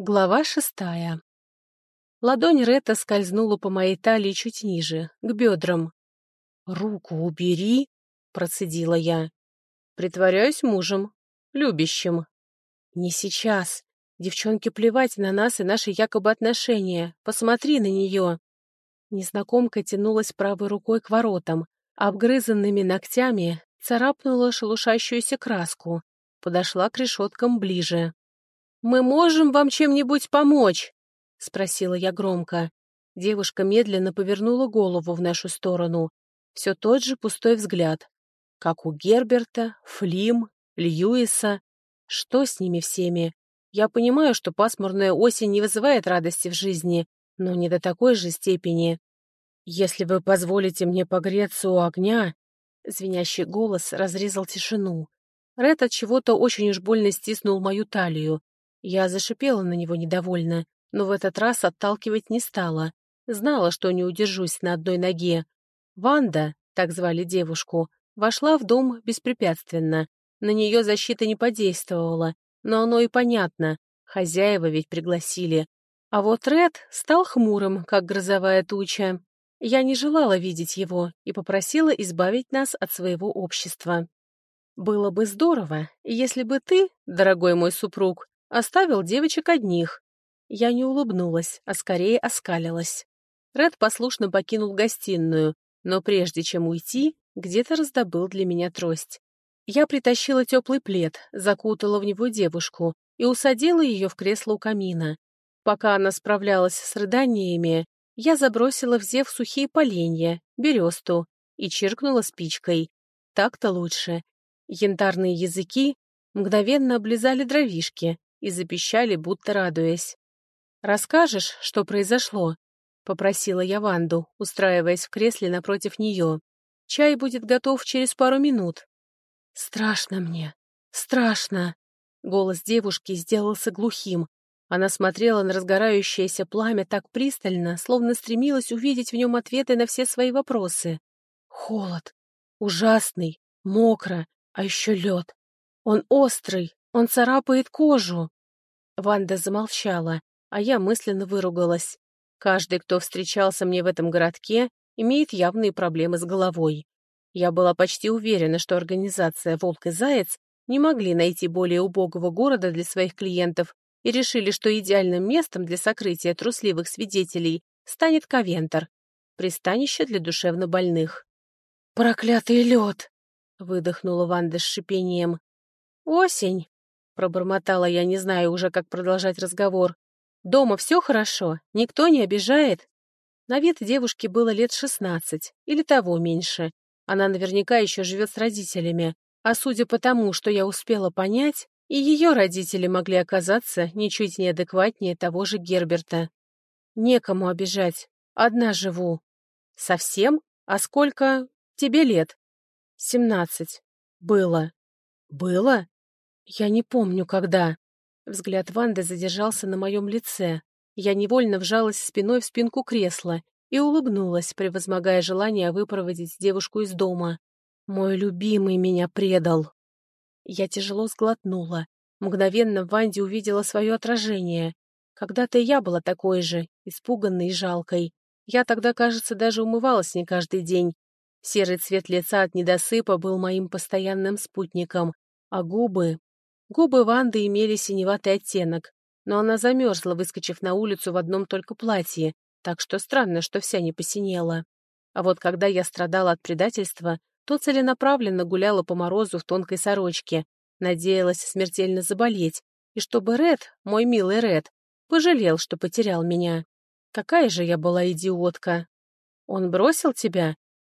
Глава шестая. Ладонь Ретта скользнула по моей талии чуть ниже, к бедрам. «Руку убери», — процедила я. «Притворяюсь мужем, любящим». «Не сейчас. Девчонке плевать на нас и наши якобы отношения. Посмотри на нее». Незнакомка тянулась правой рукой к воротам, обгрызанными ногтями царапнула шелушащуюся краску, подошла к решеткам ближе. «Мы можем вам чем-нибудь помочь?» — спросила я громко. Девушка медленно повернула голову в нашу сторону. Все тот же пустой взгляд. Как у Герберта, Флим, Льюиса. Что с ними всеми? Я понимаю, что пасмурная осень не вызывает радости в жизни, но не до такой же степени. Если вы позволите мне погреться у огня, звенящий голос разрезал тишину. Ред от чего-то очень уж больно стиснул мою талию. Я зашипела на него недовольно, но в этот раз отталкивать не стала. Знала, что не удержусь на одной ноге. Ванда, так звали девушку, вошла в дом беспрепятственно. На нее защита не подействовала, но оно и понятно. Хозяева ведь пригласили. А вот Ред стал хмурым, как грозовая туча. Я не желала видеть его и попросила избавить нас от своего общества. Было бы здорово, если бы ты, дорогой мой супруг, Оставил девочек одних. Я не улыбнулась, а скорее оскалилась. Ред послушно покинул гостиную, но прежде чем уйти, где-то раздобыл для меня трость. Я притащила теплый плед, закутала в него девушку и усадила ее в кресло у камина. Пока она справлялась с рыданиями, я забросила в зев сухие поленья, бересту и чиркнула спичкой. Так-то лучше. Янтарные языки мгновенно облизали дровишки, и запищали, будто радуясь. «Расскажешь, что произошло?» — попросила я Ванду, устраиваясь в кресле напротив нее. «Чай будет готов через пару минут». «Страшно мне, страшно!» Голос девушки сделался глухим. Она смотрела на разгорающееся пламя так пристально, словно стремилась увидеть в нем ответы на все свои вопросы. Холод. Ужасный. Мокро. А еще лед. Он острый, он царапает кожу. Ванда замолчала, а я мысленно выругалась. Каждый, кто встречался мне в этом городке, имеет явные проблемы с головой. Я была почти уверена, что организация «Волк и Заяц» не могли найти более убогого города для своих клиентов и решили, что идеальным местом для сокрытия трусливых свидетелей станет Ковентор, пристанище для душевнобольных. «Проклятый лед!» — выдохнула Ванда с шипением. «Осень!» Пробормотала я, не знаю уже, как продолжать разговор. «Дома все хорошо? Никто не обижает?» На вид девушке было лет шестнадцать, или того меньше. Она наверняка еще живет с родителями. А судя по тому, что я успела понять, и ее родители могли оказаться ничуть неадекватнее того же Герберта. Некому обижать. Одна живу. Совсем? А сколько тебе лет? Семнадцать. Было. Было? «Я не помню, когда...» Взгляд Ванды задержался на моем лице. Я невольно вжалась спиной в спинку кресла и улыбнулась, превозмогая желание выпроводить девушку из дома. «Мой любимый меня предал!» Я тяжело сглотнула. Мгновенно в Ванде увидела свое отражение. Когда-то я была такой же, испуганной и жалкой. Я тогда, кажется, даже умывалась не каждый день. Серый цвет лица от недосыпа был моим постоянным спутником, а губы Губы Ванды имели синеватый оттенок, но она замерзла, выскочив на улицу в одном только платье, так что странно, что вся не посинела. А вот когда я страдала от предательства, то целенаправленно гуляла по морозу в тонкой сорочке, надеялась смертельно заболеть, и чтобы Ред, мой милый Ред, пожалел, что потерял меня. Какая же я была идиотка! Он бросил тебя?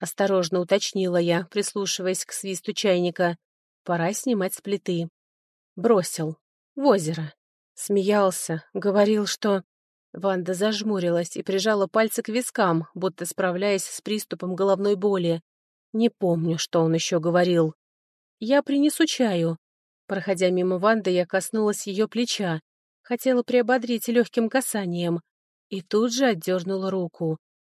Осторожно уточнила я, прислушиваясь к свисту чайника. Пора снимать с плиты. Бросил. В озеро. Смеялся, говорил, что... Ванда зажмурилась и прижала пальцы к вискам, будто справляясь с приступом головной боли. Не помню, что он еще говорил. «Я принесу чаю». Проходя мимо Ванды, я коснулась ее плеча. Хотела приободрить легким касанием. И тут же отдернула руку.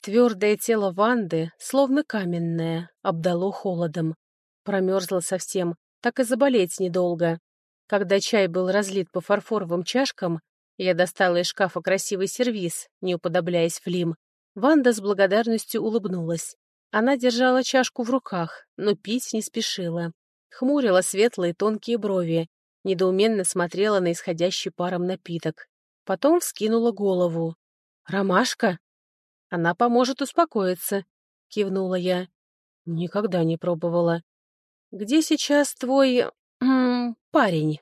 Твердое тело Ванды, словно каменное, обдало холодом. Промерзла совсем, так и заболеть недолго. Когда чай был разлит по фарфоровым чашкам, Я достала из шкафа красивый сервиз, не уподобляясь Флим. Ванда с благодарностью улыбнулась. Она держала чашку в руках, но пить не спешила. Хмурила светлые тонкие брови, недоуменно смотрела на исходящий паром напиток. Потом вскинула голову. «Ромашка?» «Она поможет успокоиться», — кивнула я. «Никогда не пробовала». «Где сейчас твой... парень?»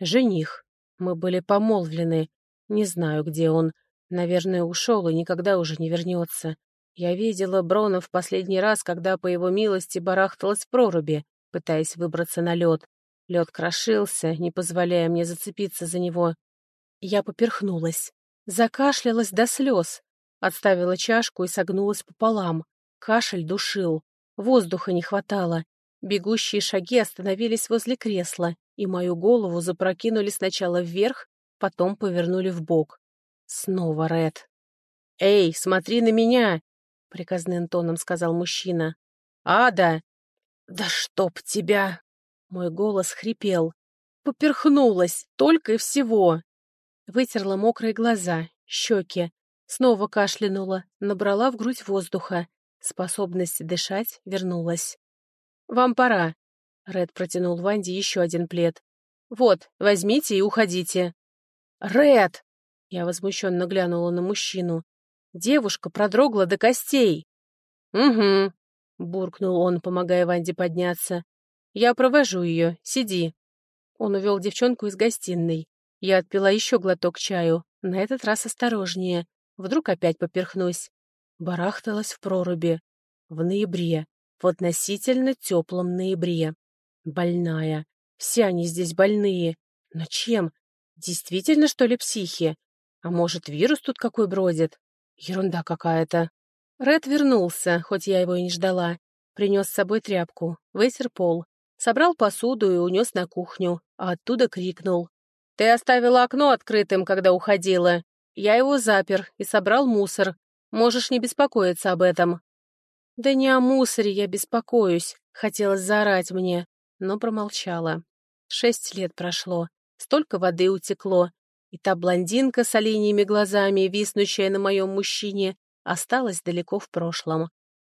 «Жених. Мы были помолвлены. Не знаю, где он. Наверное, ушел и никогда уже не вернется. Я видела Брона в последний раз, когда, по его милости, барахталась в проруби, пытаясь выбраться на лед. Лед крошился, не позволяя мне зацепиться за него. Я поперхнулась. Закашлялась до слез. Отставила чашку и согнулась пополам. Кашель душил. Воздуха не хватало. Бегущие шаги остановились возле кресла, и мою голову запрокинули сначала вверх, потом повернули в бок. Снова Ред. «Эй, смотри на меня!» — приказным тоном сказал мужчина. «Ада!» «Да чтоб тебя!» Мой голос хрипел. Поперхнулась, только и всего. Вытерла мокрые глаза, щеки. Снова кашлянула, набрала в грудь воздуха. Способность дышать вернулась. «Вам пора». Ред протянул Ванде еще один плед. «Вот, возьмите и уходите». «Ред!» Я возмущенно глянула на мужчину. Девушка продрогла до костей. «Угу», — буркнул он, помогая Ванде подняться. «Я провожу ее. Сиди». Он увел девчонку из гостиной. Я отпила еще глоток чаю, на этот раз осторожнее. Вдруг опять поперхнусь. Барахталась в проруби. В ноябре в относительно теплом ноябре. Больная. Все они здесь больные. Но чем? Действительно, что ли, психи? А может, вирус тут какой бродит? Ерунда какая-то. Ред вернулся, хоть я его и не ждала. Принес с собой тряпку, вытер пол, собрал посуду и унес на кухню, а оттуда крикнул. «Ты оставила окно открытым, когда уходила. Я его запер и собрал мусор. Можешь не беспокоиться об этом». «Да не о мусоре я беспокоюсь», — хотелось заорать мне, но промолчала. Шесть лет прошло, столько воды утекло, и та блондинка с оленьими глазами, виснущая на моем мужчине, осталась далеко в прошлом.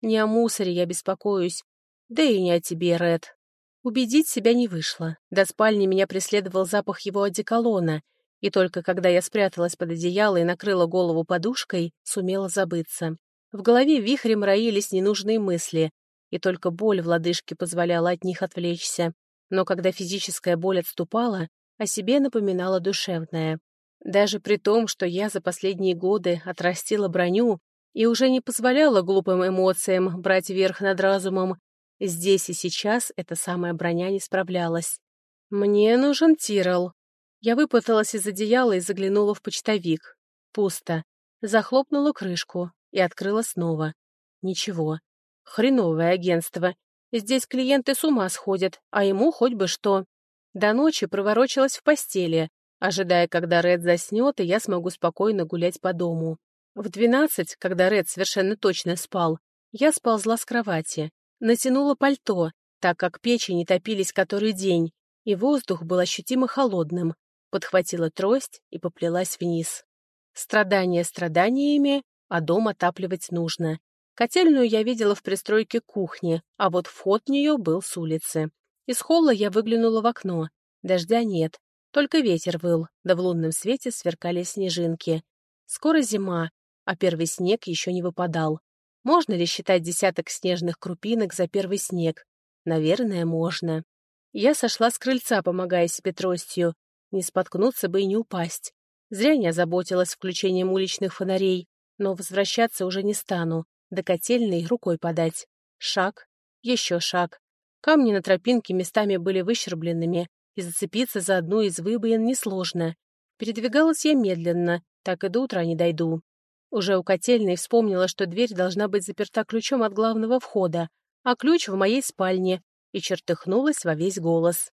Не о мусоре я беспокоюсь, да и не о тебе, Ред. Убедить себя не вышло. До спальни меня преследовал запах его одеколона, и только когда я спряталась под одеяло и накрыла голову подушкой, сумела забыться. В голове вихрем роились ненужные мысли, и только боль в лодыжке позволяла от них отвлечься. Но когда физическая боль отступала, о себе напоминала душевная. Даже при том, что я за последние годы отрастила броню и уже не позволяла глупым эмоциям брать верх над разумом, здесь и сейчас эта самая броня не справлялась. «Мне нужен Тирол». Я выпуталась из одеяла и заглянула в почтовик. Пусто. Захлопнула крышку, и открыла снова. Ничего. Хреновое агентство. Здесь клиенты с ума сходят, а ему хоть бы что. До ночи проворочилась в постели, ожидая, когда Ред заснет, и я смогу спокойно гулять по дому. В двенадцать, когда Ред совершенно точно спал, я сползла с кровати, натянула пальто, так как печи не топились который день, и воздух был ощутимо холодным, подхватила трость и поплелась вниз. Страдания страданиями, а дом отапливать нужно. Котельную я видела в пристройке кухни, а вот вход в нее был с улицы. Из холла я выглянула в окно. Дождя нет, только ветер выл, да в лунном свете сверкали снежинки. Скоро зима, а первый снег еще не выпадал. Можно ли считать десяток снежных крупинок за первый снег? Наверное, можно. Я сошла с крыльца, помогая себе тростью. Не споткнуться бы и не упасть. Зря не озаботилась включением уличных фонарей но возвращаться уже не стану, до котельной рукой подать. Шаг, еще шаг. Камни на тропинке местами были выщербленными, и зацепиться за одну из выбоин несложно. Передвигалась я медленно, так и до утра не дойду. Уже у котельной вспомнила, что дверь должна быть заперта ключом от главного входа, а ключ в моей спальне, и чертыхнулась во весь голос.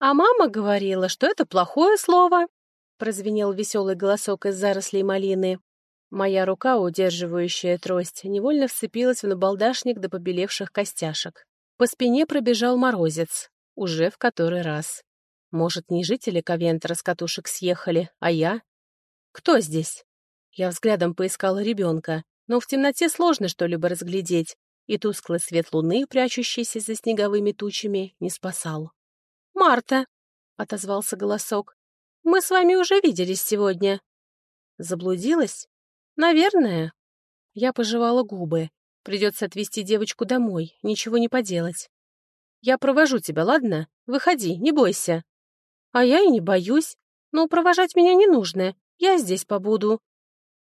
«А мама говорила, что это плохое слово», — прозвенел веселый голосок из зарослей малины. Моя рука, удерживающая трость, невольно вцепилась в набалдашник до побелевших костяшек. По спине пробежал морозец. Уже в который раз. Может, не жители Ковентра с катушек съехали, а я Кто здесь?» Я взглядом поискала ребенка, но в темноте сложно что-либо разглядеть, и тусклый свет луны, прячущийся за снеговыми тучами, не спасал. «Марта!» — отозвался голосок. «Мы с вами уже виделись сегодня». «Заблудилась?» «Наверное». Я пожевала губы. Придется отвезти девочку домой, ничего не поделать. «Я провожу тебя, ладно? Выходи, не бойся». «А я и не боюсь. Но провожать меня не нужно. Я здесь побуду».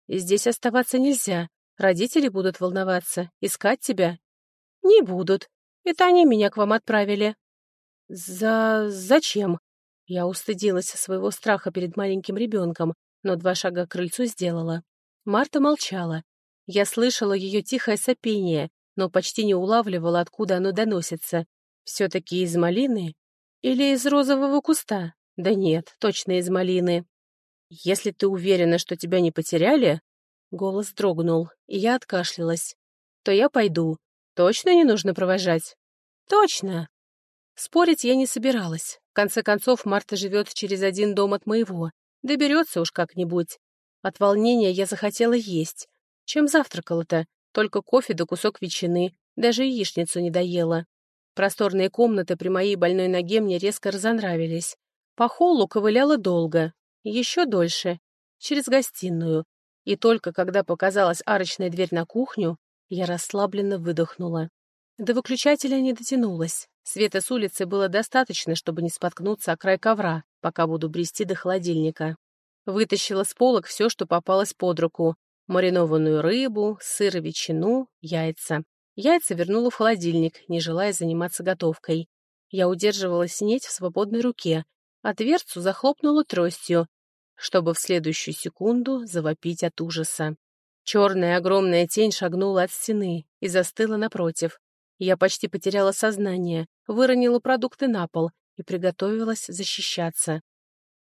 «Здесь оставаться нельзя. Родители будут волноваться, искать тебя. Не будут. Это они меня к вам отправили. За... зачем? Я устыдилась своего страха перед маленьким ребенком, но два шага к крыльцу сделала. Марта молчала. Я слышала ее тихое сопение, но почти не улавливала, откуда оно доносится. Все-таки из малины? Или из розового куста? Да нет, точно из малины. Если ты уверена, что тебя не потеряли, Голос дрогнул, и я откашлялась. «То я пойду. Точно не нужно провожать?» «Точно!» Спорить я не собиралась. В конце концов, Марта живет через один дом от моего. Доберется уж как-нибудь. От волнения я захотела есть. Чем завтракала-то? Только кофе да кусок ветчины. Даже яичницу не доела. Просторные комнаты при моей больной ноге мне резко разонравились. По холлу ковыляла долго. Еще дольше. Через гостиную. И только когда показалась арочная дверь на кухню, я расслабленно выдохнула. До выключателя не дотянулась. Света с улицы было достаточно, чтобы не споткнуться о край ковра, пока буду брести до холодильника. Вытащила с полок все, что попалось под руку. Маринованную рыбу, сыр и ветчину, яйца. Яйца вернула в холодильник, не желая заниматься готовкой. Я удерживала синеть в свободной руке, а дверцу захлопнула тростью, чтобы в следующую секунду завопить от ужаса. Черная огромная тень шагнула от стены и застыла напротив. Я почти потеряла сознание, выронила продукты на пол и приготовилась защищаться.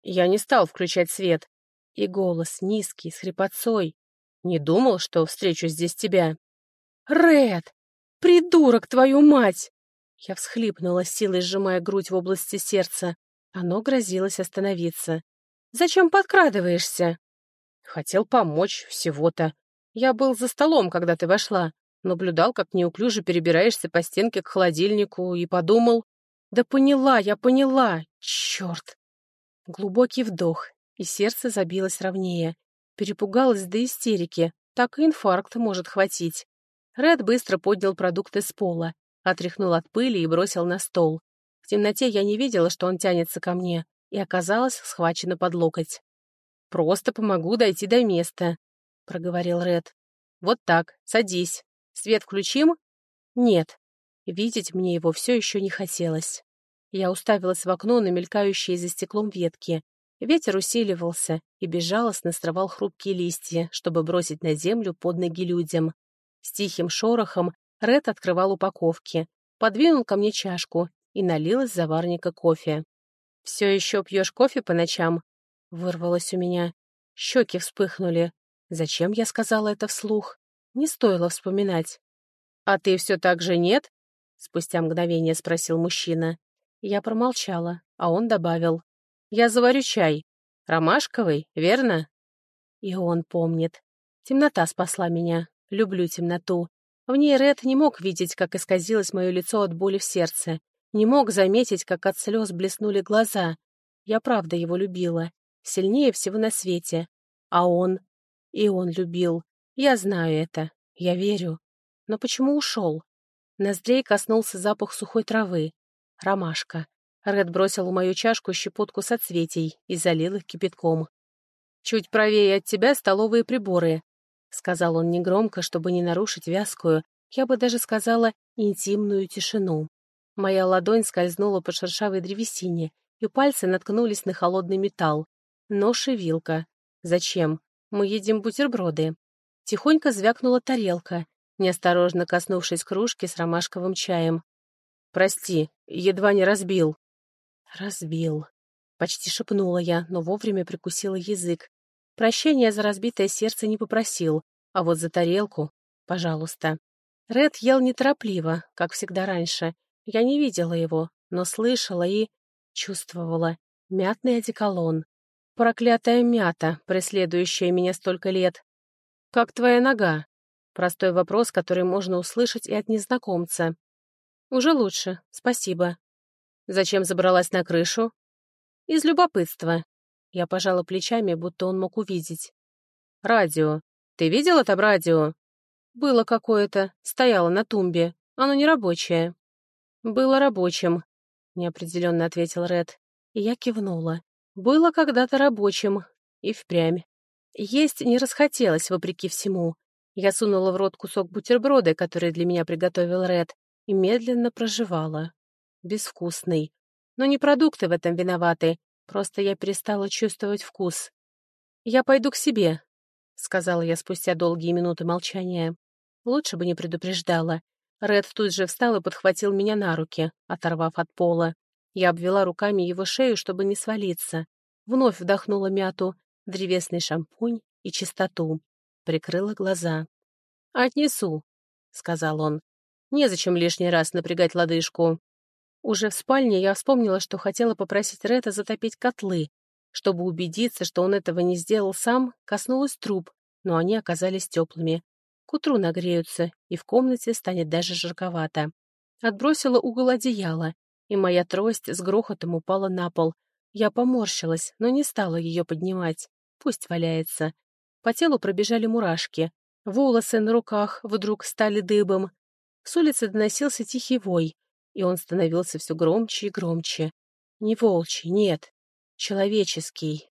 Я не стал включать свет. И голос низкий, с хрипотцой. Не думал, что встречу здесь тебя. «Ред! Придурок, твою мать!» Я всхлипнула, силой сжимая грудь в области сердца. Оно грозилось остановиться. Зачем подкрадываешься?» «Хотел помочь, всего-то. Я был за столом, когда ты вошла, наблюдал, как неуклюже перебираешься по стенке к холодильнику и подумал... Да поняла, я поняла! Черт!» Глубокий вдох, и сердце забилось ровнее. Перепугалась до истерики, так и инфаркт может хватить. Ред быстро поднял продукты с пола, отряхнул от пыли и бросил на стол. В темноте я не видела, что он тянется ко мне, и оказалась схвачена под локоть. «Просто помогу дойти до места», — проговорил Ред. «Вот так, садись. Свет включим?» «Нет». Видеть мне его все еще не хотелось. Я уставилась в окно на мелькающие за стеклом ветки. Ветер усиливался и безжалостно срывал хрупкие листья, чтобы бросить на землю под ноги людям. С тихим шорохом Ред открывал упаковки, подвинул ко мне чашку и налил из заварника кофе. «Все еще пьешь кофе по ночам?» — вырвалось у меня. Щеки вспыхнули. Зачем я сказала это вслух? Не стоило вспоминать. «А ты все так же нет?» — спустя мгновение спросил мужчина. Я промолчала, а он добавил. «Я заварю чай. Ромашковый, верно?» И он помнит. Темнота спасла меня. Люблю темноту. В ней Ред не мог видеть, как исказилось мое лицо от боли в сердце, не мог заметить, как от слез блеснули глаза. Я правда его любила. Сильнее всего на свете. А он... И он любил. Я знаю это. Я верю. Но почему ушел? Ноздрей коснулся запах сухой травы. Ромашка. Ред бросил в мою чашку щепотку соцветий и залил их кипятком. «Чуть правее от тебя столовые приборы», — сказал он негромко, чтобы не нарушить вязкую, я бы даже сказала, интимную тишину. Моя ладонь скользнула по шершавой древесине, и пальцы наткнулись на холодный металл. Нож и вилка. Зачем? Мы едим бутерброды. Тихонько звякнула тарелка, неосторожно коснувшись кружки с ромашковым чаем. «Прости, едва не разбил». «Разбил», — почти шепнула я, но вовремя прикусила язык. Прощения за разбитое сердце не попросил, а вот за тарелку — пожалуйста. Ред ел неторопливо, как всегда раньше, я не видела его, но слышала и чувствовала мятный одеколон. Проклятая мята, преследующая меня столько лет. «Как твоя нога?» Простой вопрос, который можно услышать и от незнакомца. «Уже лучше, спасибо». «Зачем забралась на крышу?» «Из любопытства». Я пожала плечами, будто он мог увидеть. «Радио. Ты видела там радио?» «Было какое-то. Стояло на тумбе. Оно не рабочее». «Было рабочим», — неопределенно ответил Ред. И я кивнула. «Было когда-то рабочим. И впрямь. Есть не расхотелось, вопреки всему. Я сунула в рот кусок бутерброда, который для меня приготовил Ред, и медленно проживала. Безвкусный. Но не продукты в этом виноваты, просто я перестала чувствовать вкус. «Я пойду к себе», — сказала я спустя долгие минуты молчания. Лучше бы не предупреждала. Ред тут же встал и подхватил меня на руки, оторвав от пола. Я обвела руками его шею, чтобы не свалиться. Вновь вдохнула мяту, древесный шампунь и чистоту. Прикрыла глаза. «Отнесу», — сказал он. «Незачем лишний раз напрягать лодыжку». Уже в спальне я вспомнила, что хотела попросить Ретта затопить котлы. Чтобы убедиться, что он этого не сделал сам, коснулась труб, но они оказались теплыми. К утру нагреются, и в комнате станет даже жарковато. Отбросила угол одеяла, и моя трость с грохотом упала на пол. Я поморщилась, но не стала ее поднимать. Пусть валяется. По телу пробежали мурашки. Волосы на руках вдруг стали дыбом. С улицы доносился тихий вой, и он становился все громче и громче. Не волчий, нет, человеческий.